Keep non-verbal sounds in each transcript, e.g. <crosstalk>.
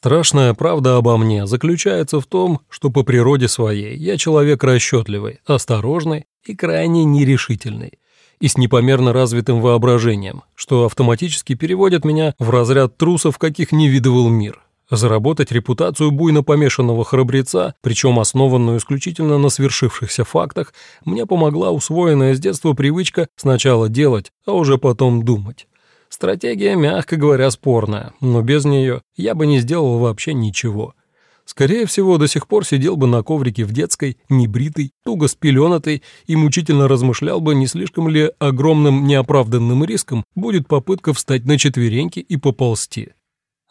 Страшная правда обо мне заключается в том, что по природе своей я человек расчетливый, осторожный и крайне нерешительный, и с непомерно развитым воображением, что автоматически переводит меня в разряд трусов, каких не видывал мир. Заработать репутацию буйно помешанного храбреца, причем основанную исключительно на свершившихся фактах, мне помогла усвоенная с детства привычка сначала делать, а уже потом думать. Стратегия, мягко говоря, спорная, но без нее я бы не сделал вообще ничего. Скорее всего, до сих пор сидел бы на коврике в детской, небритый, туго спеленатый и мучительно размышлял бы, не слишком ли огромным неоправданным риском будет попытка встать на четвереньки и поползти.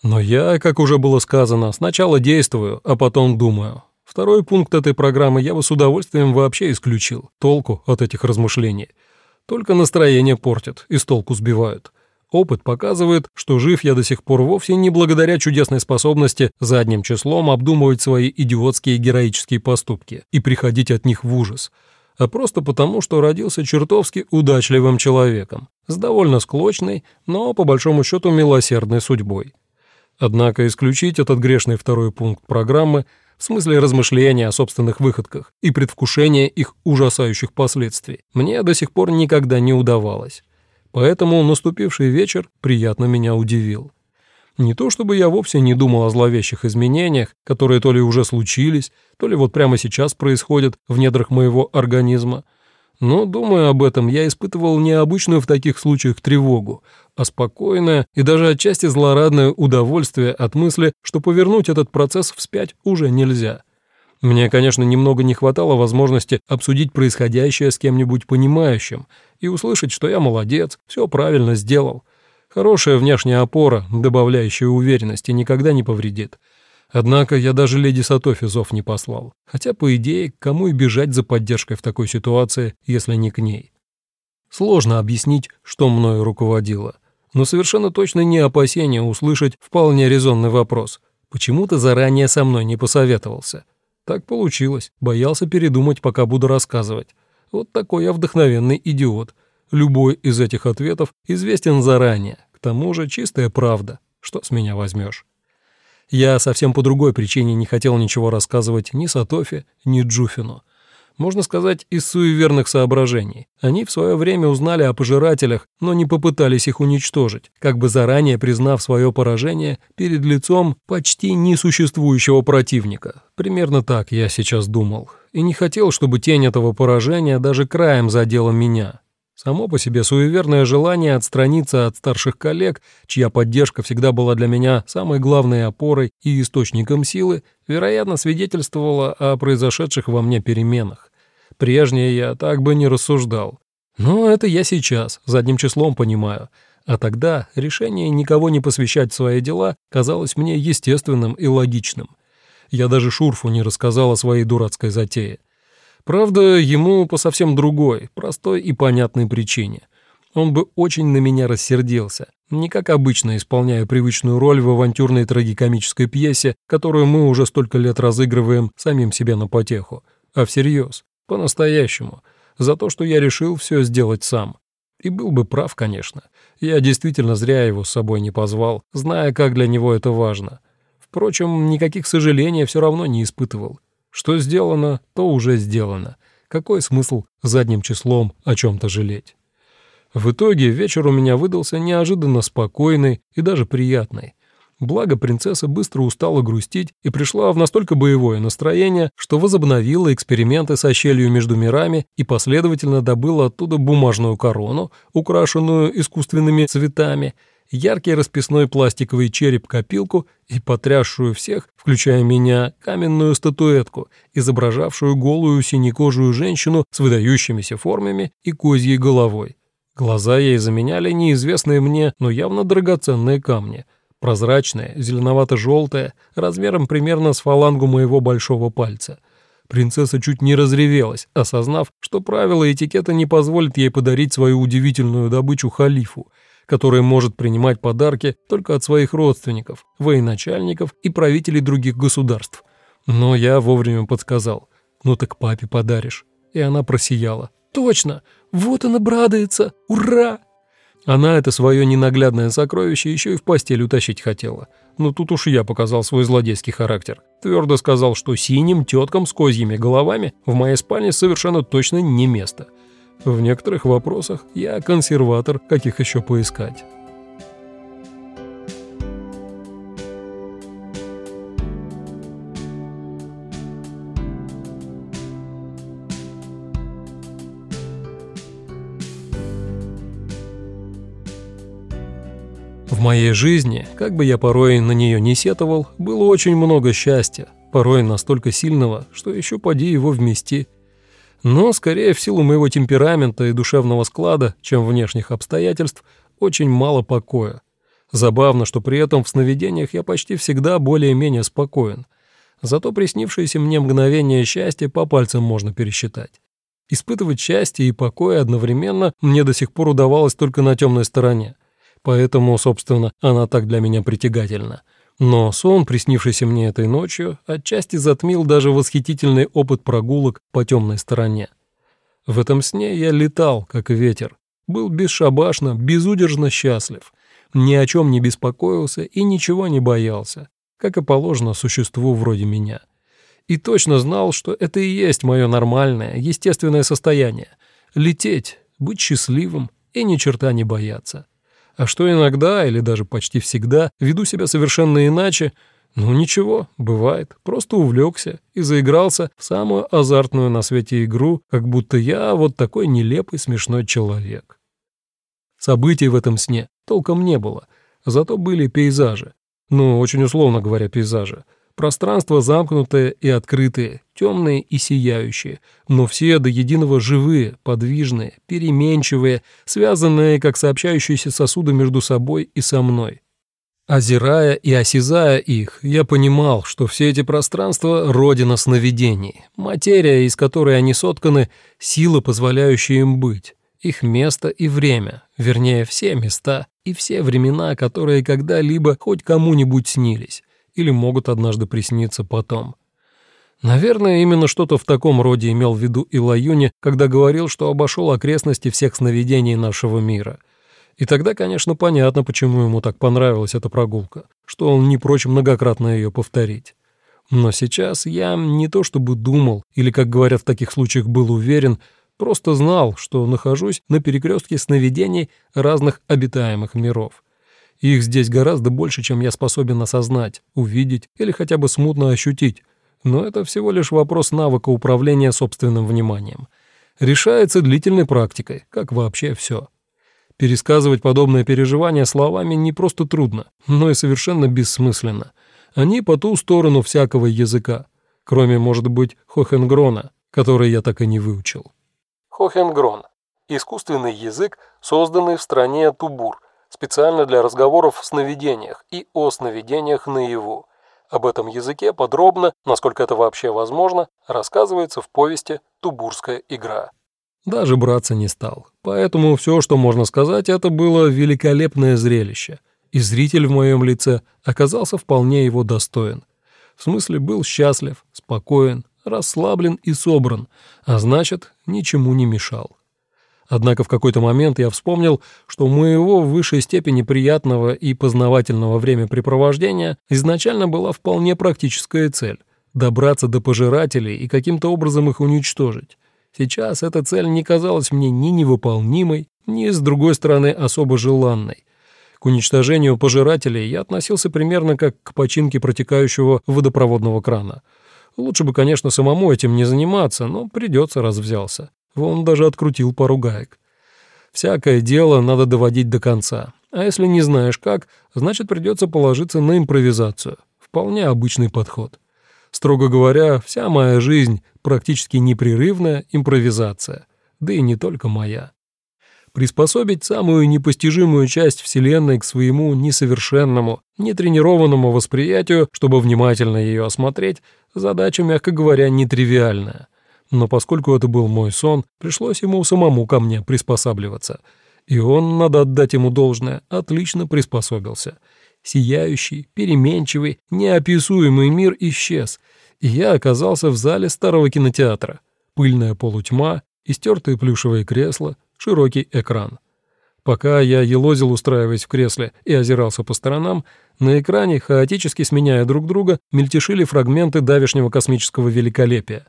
Но я, как уже было сказано, сначала действую, а потом думаю. Второй пункт этой программы я бы с удовольствием вообще исключил. Толку от этих размышлений. Только настроение портят и с толку сбивают. Опыт показывает, что жив я до сих пор вовсе не благодаря чудесной способности задним числом обдумывать свои идиотские героические поступки и приходить от них в ужас, а просто потому, что родился чертовски удачливым человеком, с довольно склочной, но, по большому счету, милосердной судьбой. Однако исключить этот грешный второй пункт программы в смысле размышления о собственных выходках и предвкушения их ужасающих последствий мне до сих пор никогда не удавалось. Поэтому наступивший вечер приятно меня удивил. Не то чтобы я вовсе не думал о зловещих изменениях, которые то ли уже случились, то ли вот прямо сейчас происходят в недрах моего организма, но, думая об этом, я испытывал необычную в таких случаях тревогу, а спокойное и даже отчасти злорадное удовольствие от мысли, что повернуть этот процесс вспять уже нельзя. Мне, конечно, немного не хватало возможности обсудить происходящее с кем-нибудь понимающим и услышать, что я молодец, все правильно сделал. Хорошая внешняя опора, добавляющая уверенности, никогда не повредит. Однако я даже леди Сатофи зов не послал. Хотя, по идее, кому и бежать за поддержкой в такой ситуации, если не к ней. Сложно объяснить, что мною руководило. Но совершенно точно не опасение услышать вполне резонный вопрос. Почему ты заранее со мной не посоветовался? Так получилось. Боялся передумать, пока буду рассказывать. Вот такой я вдохновенный идиот. Любой из этих ответов известен заранее. К тому же чистая правда. Что с меня возьмешь? Я совсем по другой причине не хотел ничего рассказывать ни Сатофе, ни Джуфину можно сказать, из суеверных соображений. Они в свое время узнали о пожирателях, но не попытались их уничтожить, как бы заранее признав свое поражение перед лицом почти несуществующего противника. Примерно так я сейчас думал. И не хотел, чтобы тень этого поражения даже краем задела меня. Само по себе суеверное желание отстраниться от старших коллег, чья поддержка всегда была для меня самой главной опорой и источником силы, вероятно, свидетельствовало о произошедших во мне переменах. Прежнее я так бы не рассуждал. Но это я сейчас, задним числом понимаю. А тогда решение никого не посвящать свои дела казалось мне естественным и логичным. Я даже Шурфу не рассказал о своей дурацкой затее. Правда, ему по совсем другой, простой и понятной причине. Он бы очень на меня рассердился, не как обычно исполняя привычную роль в авантюрной трагикомической пьесе, которую мы уже столько лет разыгрываем самим себе на потеху, а всерьез. По-настоящему. За то, что я решил все сделать сам. И был бы прав, конечно. Я действительно зря его с собой не позвал, зная, как для него это важно. Впрочем, никаких сожалений все равно не испытывал. Что сделано, то уже сделано. Какой смысл задним числом о чем-то жалеть? В итоге вечер у меня выдался неожиданно спокойный и даже приятный. Благо принцесса быстро устала грустить и пришла в настолько боевое настроение, что возобновила эксперименты со щелью между мирами и последовательно добыла оттуда бумажную корону, украшенную искусственными цветами, яркий расписной пластиковый череп-копилку и потрясшую всех, включая меня, каменную статуэтку, изображавшую голую синекожую женщину с выдающимися формами и козьей головой. Глаза ей заменяли неизвестные мне, но явно драгоценные камни — прозрачная, зеленовато-желтая, размером примерно с фалангу моего большого пальца. Принцесса чуть не разревелась, осознав, что правила этикета не позволят ей подарить свою удивительную добычу халифу, который может принимать подарки только от своих родственников, военачальников и правителей других государств. Но я вовремя подсказал. «Ну так папе подаришь». И она просияла. «Точно! Вот она брадается! Ура!» Она это свое ненаглядное сокровище еще и в постель утащить хотела. Но тут уж я показал свой злодейский характер. Твердо сказал, что синим теткам с козьими головами в моей спальне совершенно точно не место. В некоторых вопросах я консерватор, каких еще поискать. Моей жизни, как бы я порой на нее не сетовал, было очень много счастья, порой настолько сильного, что еще поди его вмести. Но, скорее, в силу моего темперамента и душевного склада, чем внешних обстоятельств, очень мало покоя. Забавно, что при этом в сновидениях я почти всегда более-менее спокоен. Зато приснившиеся мне мгновения счастья по пальцам можно пересчитать. Испытывать счастье и покой одновременно мне до сих пор удавалось только на темной стороне. Поэтому, собственно, она так для меня притягательна. Но сон, приснившийся мне этой ночью, отчасти затмил даже восхитительный опыт прогулок по темной стороне. В этом сне я летал, как ветер, был бесшабашно, безудержно счастлив, ни о чем не беспокоился и ничего не боялся, как и положено существу вроде меня. И точно знал, что это и есть мое нормальное, естественное состояние — лететь, быть счастливым и ни черта не бояться. А что иногда, или даже почти всегда, веду себя совершенно иначе, ну ничего, бывает, просто увлекся и заигрался в самую азартную на свете игру, как будто я вот такой нелепый смешной человек. Событий в этом сне толком не было, зато были пейзажи. Ну, очень условно говоря, пейзажи — Пространство замкнутое и открытое, темные и сияющие, но все до единого живые, подвижные, переменчивые, связанные, как сообщающиеся сосуды между собой и со мной. Озирая и осязая их, я понимал, что все эти пространства — родина сновидений, материя, из которой они сотканы, сила, позволяющая им быть, их место и время, вернее, все места и все времена, которые когда-либо хоть кому-нибудь снились или могут однажды присниться потом. Наверное, именно что-то в таком роде имел в виду Илаюни, когда говорил, что обошел окрестности всех сновидений нашего мира. И тогда, конечно, понятно, почему ему так понравилась эта прогулка, что он не прочь многократно ее повторить. Но сейчас я не то чтобы думал, или, как говорят в таких случаях, был уверен, просто знал, что нахожусь на перекрестке сновидений разных обитаемых миров. Их здесь гораздо больше, чем я способен осознать, увидеть или хотя бы смутно ощутить. Но это всего лишь вопрос навыка управления собственным вниманием. Решается длительной практикой, как вообще все. Пересказывать подобные переживания словами не просто трудно, но и совершенно бессмысленно. Они по ту сторону всякого языка, кроме, может быть, Хохенгрона, который я так и не выучил. Хохенгрон – искусственный язык, созданный в стране Тубур – специально для разговоров в сновидениях и о сновидениях наяву. Об этом языке подробно, насколько это вообще возможно, рассказывается в повести «Тубурская игра». Даже браться не стал. Поэтому все, что можно сказать, это было великолепное зрелище. И зритель в моем лице оказался вполне его достоин. В смысле, был счастлив, спокоен, расслаблен и собран, а значит, ничему не мешал. Однако в какой-то момент я вспомнил, что моего в высшей степени приятного и познавательного времяпрепровождения изначально была вполне практическая цель — добраться до пожирателей и каким-то образом их уничтожить. Сейчас эта цель не казалась мне ни невыполнимой, ни, с другой стороны, особо желанной. К уничтожению пожирателей я относился примерно как к починке протекающего водопроводного крана. Лучше бы, конечно, самому этим не заниматься, но придется, раз взялся. Вон даже открутил пару гаек. Всякое дело надо доводить до конца. А если не знаешь как, значит придется положиться на импровизацию. Вполне обычный подход. Строго говоря, вся моя жизнь практически непрерывная импровизация. Да и не только моя. Приспособить самую непостижимую часть Вселенной к своему несовершенному, нетренированному восприятию, чтобы внимательно ее осмотреть, задача, мягко говоря, нетривиальная — но поскольку это был мой сон, пришлось ему самому ко мне приспосабливаться. И он, надо отдать ему должное, отлично приспособился. Сияющий, переменчивый, неописуемый мир исчез, и я оказался в зале старого кинотеатра. Пыльная полутьма, истертые плюшевые кресла, широкий экран. Пока я елозил, устраиваясь в кресле, и озирался по сторонам, на экране, хаотически сменяя друг друга, мельтешили фрагменты давешнего космического великолепия.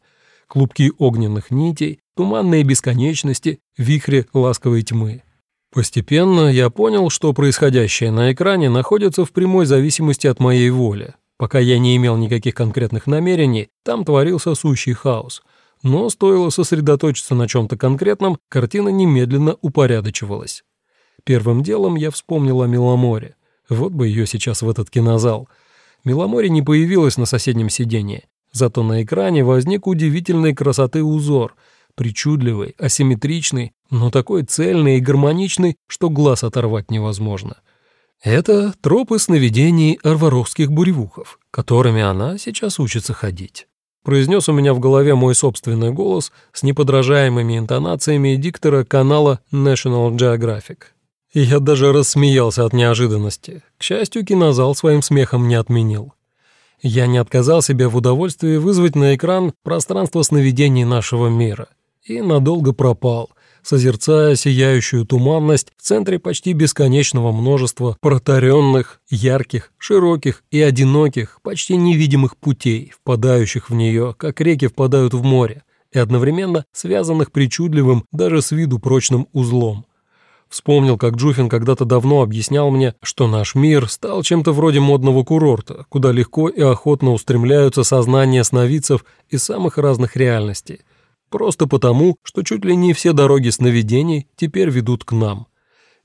Клубки огненных нитей, туманные бесконечности, вихри ласковой тьмы. Постепенно я понял, что происходящее на экране находится в прямой зависимости от моей воли. Пока я не имел никаких конкретных намерений, там творился сущий хаос. Но стоило сосредоточиться на чем-то конкретном, картина немедленно упорядочивалась. Первым делом я вспомнил о Меломоре. Вот бы ее сейчас в этот кинозал. Меломоре не появилась на соседнем сиденье. Зато на экране возник удивительной красоты узор, причудливый, асимметричный, но такой цельный и гармоничный, что глаз оторвать невозможно. Это тропы сновидений арваровских буревухов, которыми она сейчас учится ходить. Произнес у меня в голове мой собственный голос с неподражаемыми интонациями диктора канала National Geographic. Я даже рассмеялся от неожиданности. К счастью, кинозал своим смехом не отменил. Я не отказал себе в удовольствии вызвать на экран пространство сновидений нашего мира. И надолго пропал, созерцая сияющую туманность в центре почти бесконечного множества протаренных, ярких, широких и одиноких, почти невидимых путей, впадающих в нее, как реки впадают в море, и одновременно связанных причудливым, даже с виду прочным узлом. Вспомнил, как Джуфин когда-то давно объяснял мне, что наш мир стал чем-то вроде модного курорта, куда легко и охотно устремляются сознания сновидцев из самых разных реальностей. Просто потому, что чуть ли не все дороги сновидений теперь ведут к нам.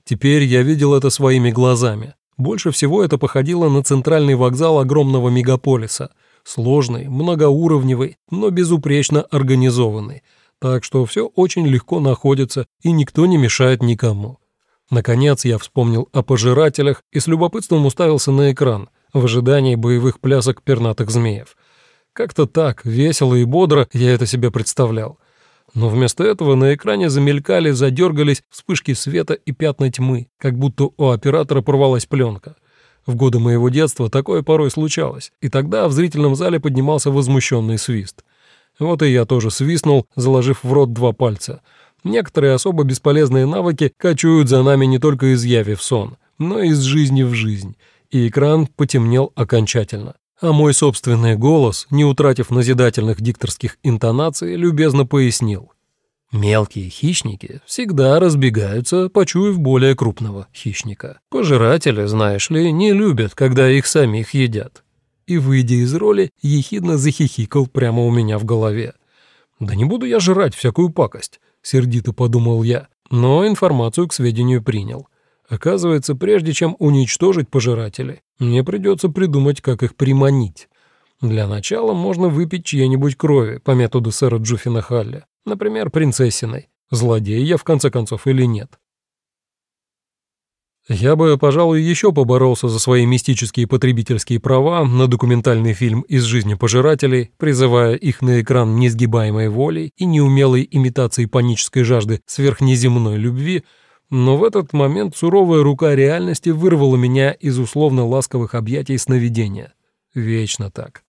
Теперь я видел это своими глазами. Больше всего это походило на центральный вокзал огромного мегаполиса. Сложный, многоуровневый, но безупречно организованный – так что все очень легко находится и никто не мешает никому. Наконец я вспомнил о пожирателях и с любопытством уставился на экран в ожидании боевых плясок пернатых змеев. Как-то так, весело и бодро я это себе представлял. Но вместо этого на экране замелькали, задергались вспышки света и пятна тьмы, как будто у оператора порвалась пленка. В годы моего детства такое порой случалось, и тогда в зрительном зале поднимался возмущенный свист — вот и я тоже свистнул, заложив в рот два пальца. Некоторые особо бесполезные навыки кочуют за нами не только из яви в сон, но и из жизни в жизнь. И экран потемнел окончательно. А мой собственный голос, не утратив назидательных дикторских интонаций, любезно пояснил. Мелкие хищники всегда разбегаются, почуяв более крупного хищника. Пожиратели, знаешь ли, не любят, когда их самих едят и, выйдя из роли, ехидно захихикал прямо у меня в голове. «Да не буду я жрать всякую пакость», — сердито подумал я, но информацию к сведению принял. Оказывается, прежде чем уничтожить пожирателей, мне придется придумать, как их приманить. Для начала можно выпить чьей-нибудь крови по методу сэра Джуффина Халля, например, принцессиной. Злодей я, в конце концов, или нет. Я бы, пожалуй, еще поборолся за свои мистические потребительские права на документальный фильм из жизни пожирателей, призывая их на экран несгибаемой волей и неумелой имитацией панической жажды сверхнеземной любви, но в этот момент суровая рука реальности вырвала меня из условно ласковых объятий сновидения. Вечно так.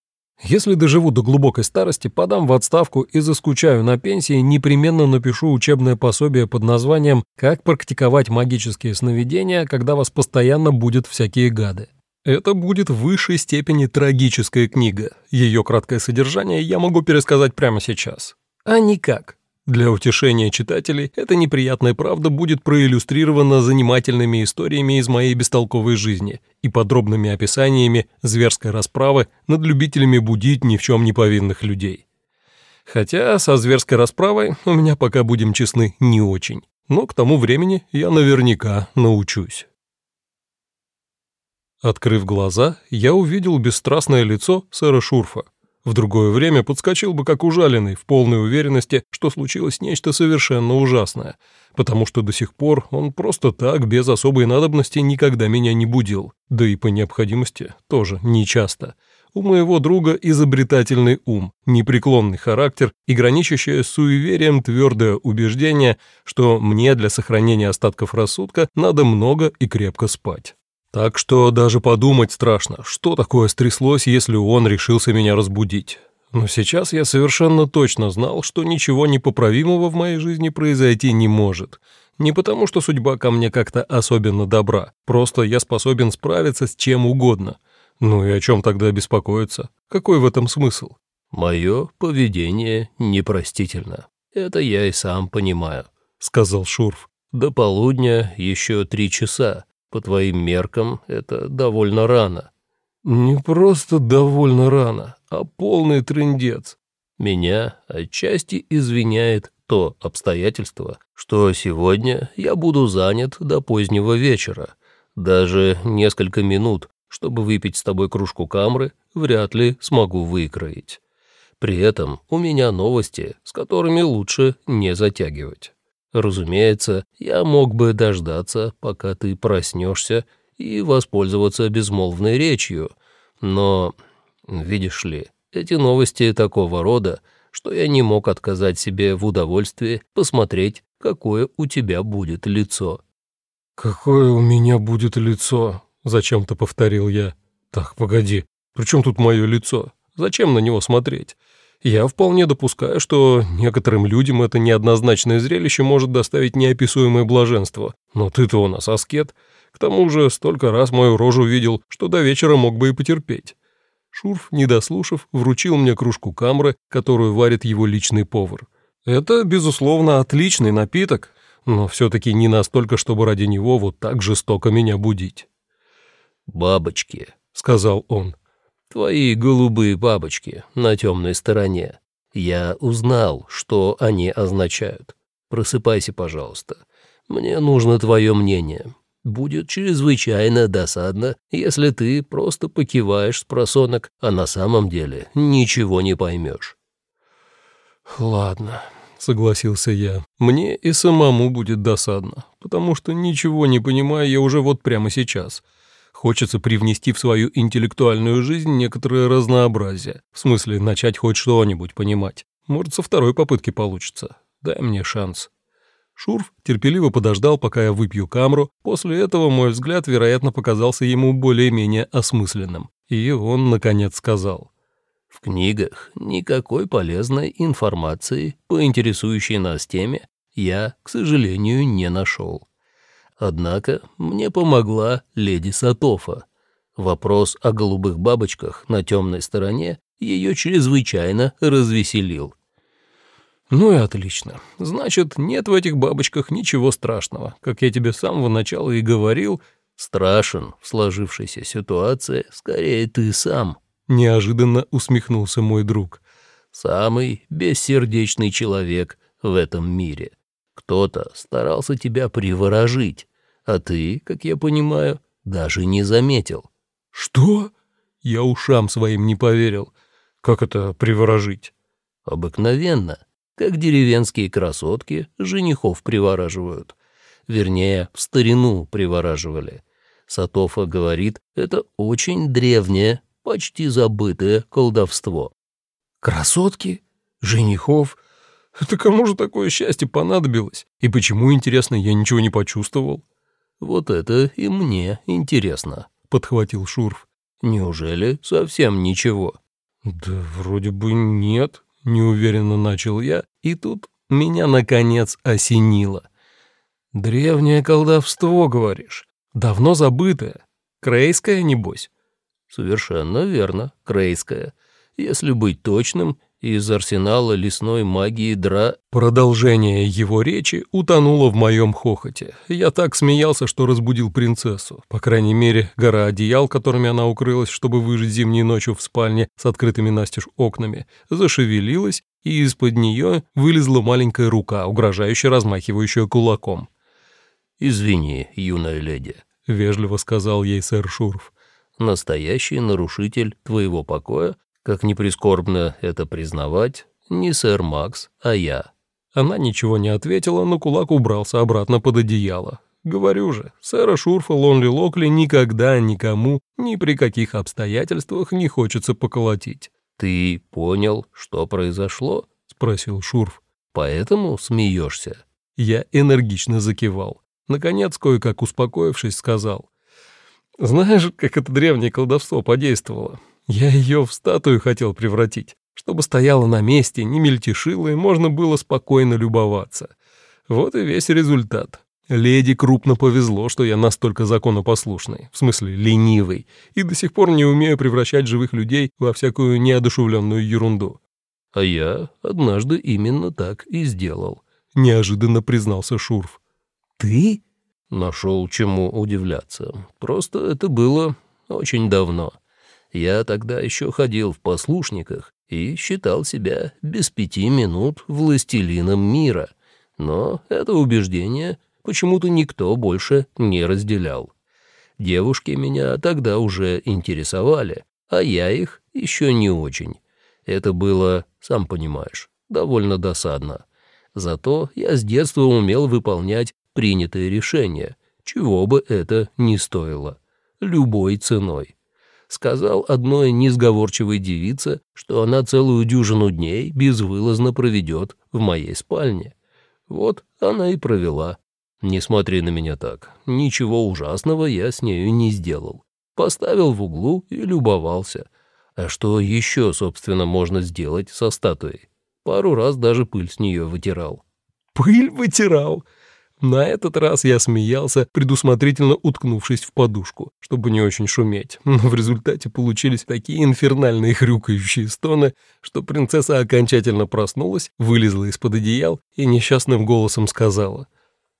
Если доживу до глубокой старости, подам в отставку и заскучаю на пенсии, непременно напишу учебное пособие под названием «Как практиковать магические сновидения, когда вас постоянно будут всякие гады». Это будет в высшей степени трагическая книга. Ее краткое содержание я могу пересказать прямо сейчас. А никак. Для утешения читателей эта неприятная правда будет проиллюстрирована занимательными историями из моей бестолковой жизни и подробными описаниями зверской расправы над любителями будить ни в чем не повинных людей. Хотя со зверской расправой у меня, пока будем честны, не очень. Но к тому времени я наверняка научусь. Открыв глаза, я увидел бесстрастное лицо сэра Шурфа. В другое время подскочил бы как ужаленный, в полной уверенности, что случилось нечто совершенно ужасное, потому что до сих пор он просто так, без особой надобности, никогда меня не будил, да и по необходимости тоже нечасто. У моего друга изобретательный ум, непреклонный характер и граничащее с суеверием твердое убеждение, что мне для сохранения остатков рассудка надо много и крепко спать. Так что даже подумать страшно, что такое стряслось, если он решился меня разбудить. Но сейчас я совершенно точно знал, что ничего непоправимого в моей жизни произойти не может. Не потому, что судьба ко мне как-то особенно добра, просто я способен справиться с чем угодно. Ну и о чем тогда беспокоиться? Какой в этом смысл? Мое поведение непростительно. Это я и сам понимаю, сказал Шурф. До полудня еще три часа. По твоим меркам это довольно рано. Не просто довольно рано, а полный трындец. Меня отчасти извиняет то обстоятельство, что сегодня я буду занят до позднего вечера. Даже несколько минут, чтобы выпить с тобой кружку камры, вряд ли смогу выкроить. При этом у меня новости, с которыми лучше не затягивать. Разумеется, я мог бы дождаться, пока ты проснешься, и воспользоваться безмолвной речью, но, видишь ли, эти новости такого рода — что я не мог отказать себе в удовольствии посмотреть, какое у тебя будет лицо. «Какое у меня будет лицо?» — зачем-то повторил я. «Так, погоди, при чем тут мое лицо? Зачем на него смотреть? Я вполне допускаю, что некоторым людям это неоднозначное зрелище может доставить неописуемое блаженство. Но ты-то у нас аскет. К тому же столько раз мою рожу видел, что до вечера мог бы и потерпеть. Шурф, не дослушав, вручил мне кружку камры, которую варит его личный повар. Это, безусловно, отличный напиток, но все-таки не настолько, чтобы ради него вот так жестоко меня будить. «Бабочки», — сказал он, — «твои голубые бабочки на темной стороне. Я узнал, что они означают. Просыпайся, пожалуйста. Мне нужно твое мнение будет чрезвычайно досадно, если ты просто покиваешь с просонок, а на самом деле ничего не поймешь. «Ладно», — согласился я. «Мне и самому будет досадно, потому что ничего не понимаю я уже вот прямо сейчас. Хочется привнести в свою интеллектуальную жизнь некоторое разнообразие, в смысле начать хоть что-нибудь понимать. Может, со второй попытки получится. Дай мне шанс». Шурф терпеливо подождал, пока я выпью камру. После этого мой взгляд, вероятно, показался ему более-менее осмысленным. И он, наконец, сказал. «В книгах никакой полезной информации по интересующей нас теме я, к сожалению, не нашел. Однако мне помогла леди Сатофа. Вопрос о голубых бабочках на темной стороне ее чрезвычайно развеселил. «Ну и отлично. Значит, нет в этих бабочках ничего страшного. Как я тебе с самого начала и говорил, страшен в сложившейся ситуации скорее ты сам», — неожиданно усмехнулся мой друг. «Самый бессердечный человек в этом мире. Кто-то старался тебя приворожить, а ты, как я понимаю, даже не заметил». «Что?» Я ушам своим не поверил. «Как это приворожить?» «Обыкновенно как деревенские красотки женихов привораживают. Вернее, в старину привораживали. Сатофа говорит, это очень древнее, почти забытое колдовство. Красотки? Женихов? <laughs> Это кому же такое счастье понадобилось? И почему, интересно, я ничего не почувствовал? Вот это и мне интересно, подхватил Шурф. Неужели совсем ничего? Да вроде бы нет, неуверенно начал я, и тут меня, наконец, осенило. «Древнее колдовство, говоришь? Давно забытое? Крейское, небось?» «Совершенно верно, крейское. Если быть точным, из арсенала лесной магии Дра... Продолжение его речи утонуло в моем хохоте. Я так смеялся, что разбудил принцессу. По крайней мере, гора одеял, которыми она укрылась, чтобы выжить зимней ночью в спальне с открытыми настежь окнами, зашевелилась, и из-под нее вылезла маленькая рука, угрожающе размахивающая кулаком. «Извини, юная леди», — вежливо сказал ей сэр Шурф. «Настоящий нарушитель твоего покоя как ни прискорбно это признавать, не сэр Макс, а я. Она ничего не ответила, но кулак убрался обратно под одеяло. Говорю же, сэра Шурфа Лонли Локли никогда никому, ни при каких обстоятельствах не хочется поколотить. «Ты понял, что произошло?» — спросил Шурф. «Поэтому смеешься?» Я энергично закивал. Наконец, кое-как успокоившись, сказал. «Знаешь, как это древнее колдовство подействовало? Я ее в статую хотел превратить, чтобы стояла на месте, не мельтешила, и можно было спокойно любоваться. Вот и весь результат. Леди крупно повезло, что я настолько законопослушный, в смысле ленивый, и до сих пор не умею превращать живых людей во всякую неодушевленную ерунду. А я однажды именно так и сделал. Неожиданно признался Шурф. Ты? Нашел чему удивляться. Просто это было очень давно. Я тогда еще ходил в послушниках и считал себя без пяти минут властелином мира. Но это убеждение почему-то никто больше не разделял. Девушки меня тогда уже интересовали, а я их еще не очень. Это было, сам понимаешь, довольно досадно. Зато я с детства умел выполнять принятые решения, чего бы это ни стоило, любой ценой. Сказал одной несговорчивой девице, что она целую дюжину дней безвылазно проведет в моей спальне. Вот она и провела. Не смотри на меня так. Ничего ужасного я с нею не сделал. Поставил в углу и любовался. А что еще, собственно, можно сделать со статуей? Пару раз даже пыль с нее вытирал. «Пыль вытирал?» На этот раз я смеялся, предусмотрительно уткнувшись в подушку, чтобы не очень шуметь. Но в результате получились такие инфернальные хрюкающие стоны, что принцесса окончательно проснулась, вылезла из-под одеял и несчастным голосом сказала —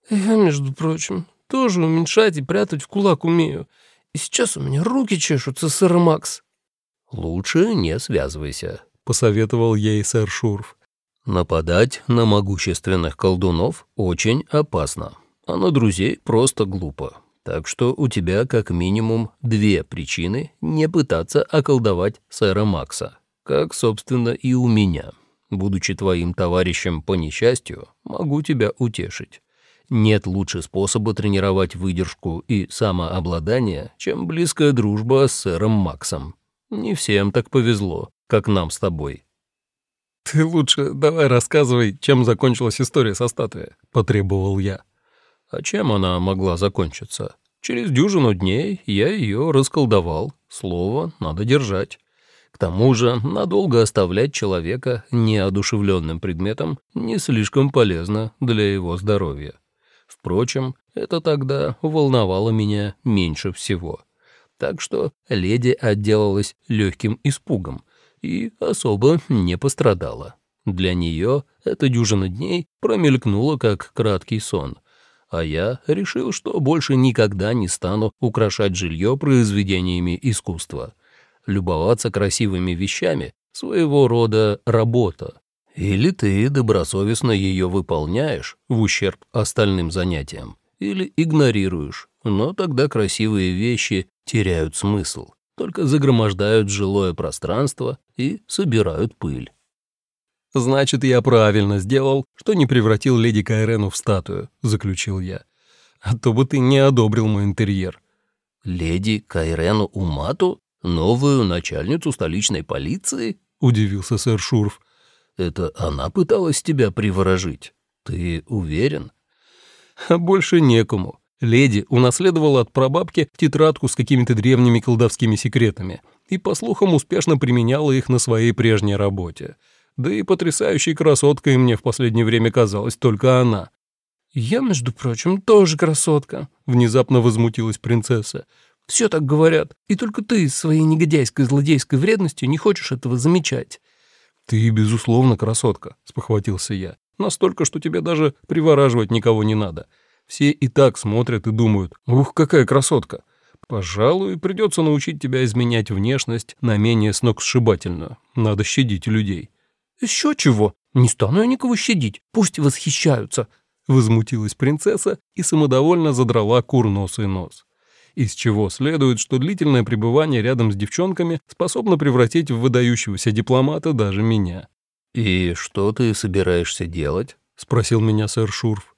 я, между прочим, тоже уменьшать и прятать в кулак умею. И сейчас у меня руки чешутся, сэр Макс. Лучше не связывайся, посоветовал ей сэр Шурф. Нападать на могущественных колдунов очень опасно, а на друзей просто глупо. Так что у тебя как минимум две причины не пытаться околдовать сэра Макса, как, собственно, и у меня. Будучи твоим товарищем по несчастью, могу тебя утешить. Нет лучше способа тренировать выдержку и самообладание, чем близкая дружба с сэром Максом. Не всем так повезло, как нам с тобой. <laughs> «Ты лучше давай рассказывай, чем закончилась история со статуей», — потребовал я. А чем она могла закончиться? Через дюжину дней я ее расколдовал. Слово надо держать. К тому же надолго оставлять человека неодушевленным предметом не слишком полезно для его здоровья. Впрочем, это тогда волновало меня меньше всего. Так что леди отделалась легким испугом и особо не пострадала. Для нее эта дюжина дней промелькнула как краткий сон, а я решил, что больше никогда не стану украшать жилье произведениями искусства. Любоваться красивыми вещами — своего рода работа, или ты добросовестно ее выполняешь в ущерб остальным занятиям, или игнорируешь, но тогда красивые вещи теряют смысл, только загромождают жилое пространство и собирают пыль. «Значит, я правильно сделал, что не превратил леди Кайрену в статую», — заключил я. «А то бы ты не одобрил мой интерьер». «Леди Кайрену Умату? Новую начальницу столичной полиции?» — удивился сэр Шурф. Это она пыталась тебя приворожить? Ты уверен? Больше некому. Леди унаследовала от прабабки тетрадку с какими-то древними колдовскими секретами и, по слухам, успешно применяла их на своей прежней работе. Да и потрясающей красоткой мне в последнее время казалась только она. «Я, между прочим, тоже красотка», — внезапно возмутилась принцесса. «Все так говорят, и только ты своей негодяйской злодейской вредностью не хочешь этого замечать. «Ты, безусловно, красотка», — спохватился я. «Настолько, что тебе даже привораживать никого не надо. Все и так смотрят и думают, ух, какая красотка. Пожалуй, придется научить тебя изменять внешность на менее сногсшибательную. Надо щадить людей». «Еще чего? Не стану я никого щадить, пусть восхищаются», — возмутилась принцесса и самодовольно задрала курносый нос из чего следует, что длительное пребывание рядом с девчонками способно превратить в выдающегося дипломата даже меня. «И что ты собираешься делать?» — спросил меня сэр Шурф.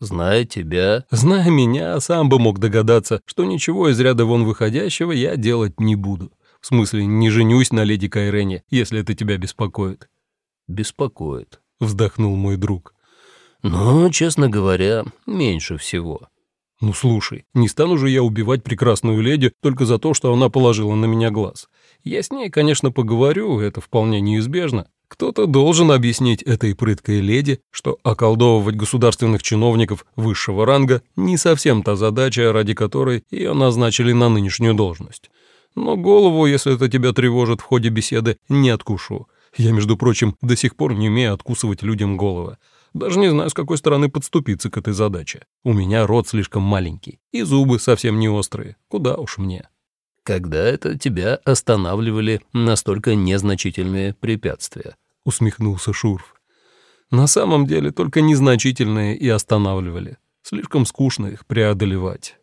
«Зная тебя...» «Зная меня, сам бы мог догадаться, что ничего из ряда вон выходящего я делать не буду. В смысле, не женюсь на леди Кайрене, если это тебя беспокоит». «Беспокоит», — вздохнул мой друг. «Но, честно говоря, меньше всего». Ну слушай, не стану же я убивать прекрасную леди только за то, что она положила на меня глаз. Я с ней, конечно, поговорю, это вполне неизбежно. Кто-то должен объяснить этой прыткой леди, что околдовывать государственных чиновников высшего ранга не совсем та задача, ради которой ее назначили на нынешнюю должность. Но голову, если это тебя тревожит в ходе беседы, не откушу. Я, между прочим, до сих пор не умею откусывать людям головы. Даже не знаю, с какой стороны подступиться к этой задаче. У меня рот слишком маленький, и зубы совсем не острые. Куда уж мне. Когда это тебя останавливали настолько незначительные препятствия? Усмехнулся Шурф. На самом деле только незначительные и останавливали. Слишком скучно их преодолевать.